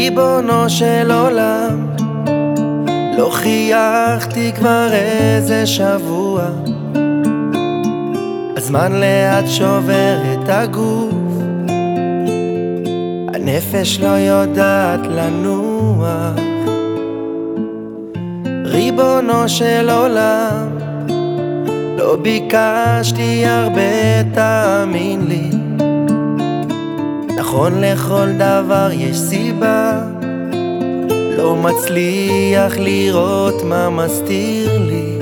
ריבונו של עולם, לא חייכתי כבר איזה שבוע. הזמן לאט שובר את הגוף, הנפש לא יודעת לנוח. ריבונו של עולם, לא ביקשתי הרבה, תאמין לי. נכון לכל דבר יש סיבה. לא מצליח לראות מה מסתיר לי.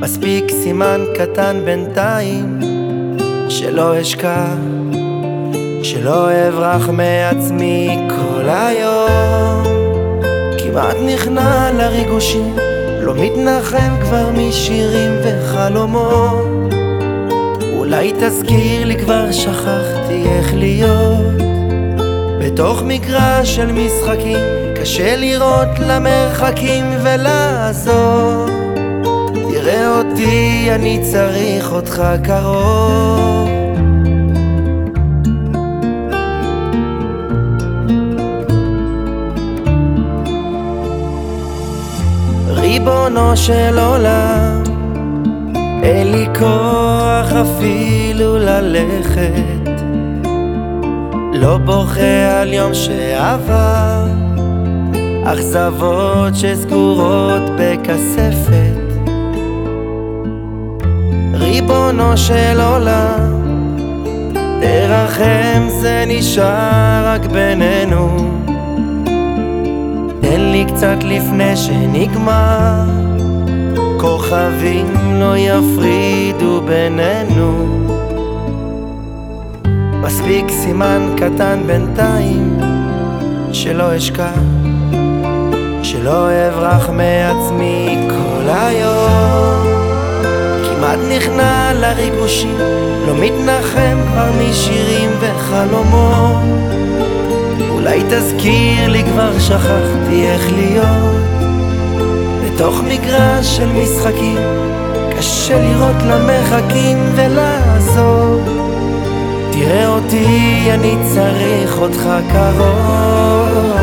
מספיק סימן קטן בינתיים שלא אשכח שלא אברח מעצמי כל היום. כמעט נכנע לריגושים לא מתנחם כבר משירים וחלומות אולי תזכיר לי כבר שכחתי איך להיות? בתוך מגרש של משחקים קשה לראות למרחקים ולעזור. תראה אותי אני צריך אותך קרוב. ריבונו של עולם אין לי כוח אפילו ללכת. לא בוכה על יום שעבר אכזבות שסגורות בכספת. ריבונו של עולם תרחם זה נשאר רק בינינו. תן לי קצת לפני שנגמר כוכבים לא יפרידו בינינו. מספיק סימן קטן בינתיים שלא אשכח שלא אברח מעצמי כל היום. כמעט נכנע לריגושים לא מתנחם כבר משירים וחלומות. אולי תזכיר לי כבר שכחתי איך להיות בתוך מגרש של משחקים קשה לראות למרחקים ולעזור. תראה אותי, אני צריך אותך קרוב